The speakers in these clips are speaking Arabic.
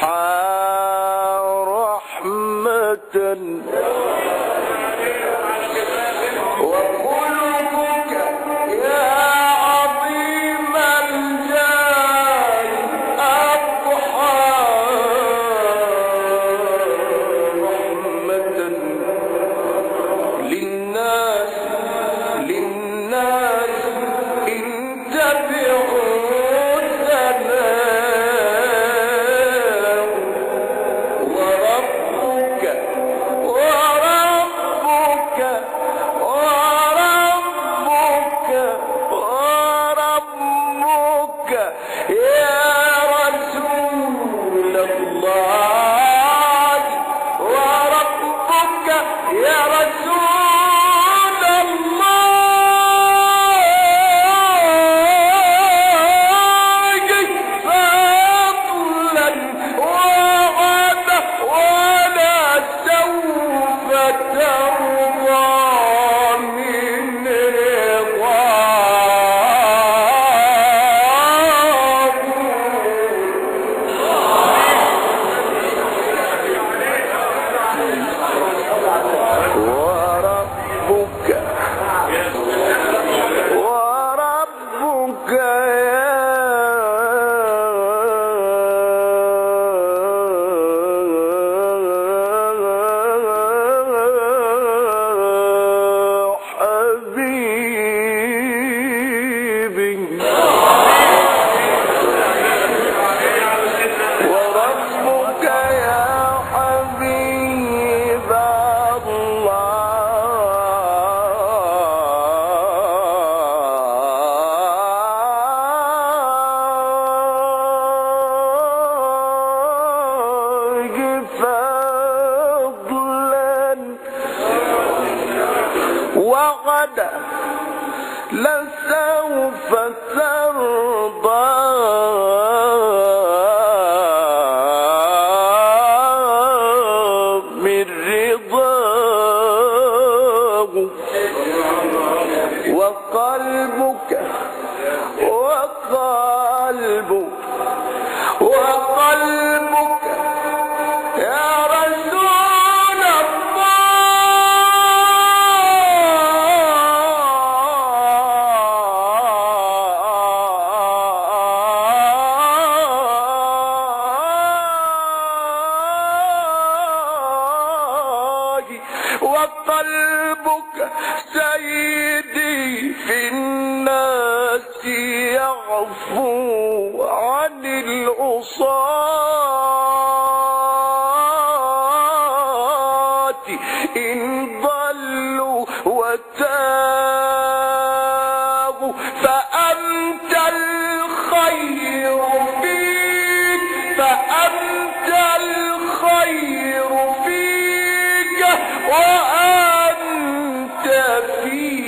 high بعد لسوف ترضى. من رضاه. وقلبك وقلبك وقلبك. قلبك سيدي في الناس يعفو عن العصاة. إن ضلوا وتابوا happy.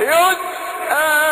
يسأل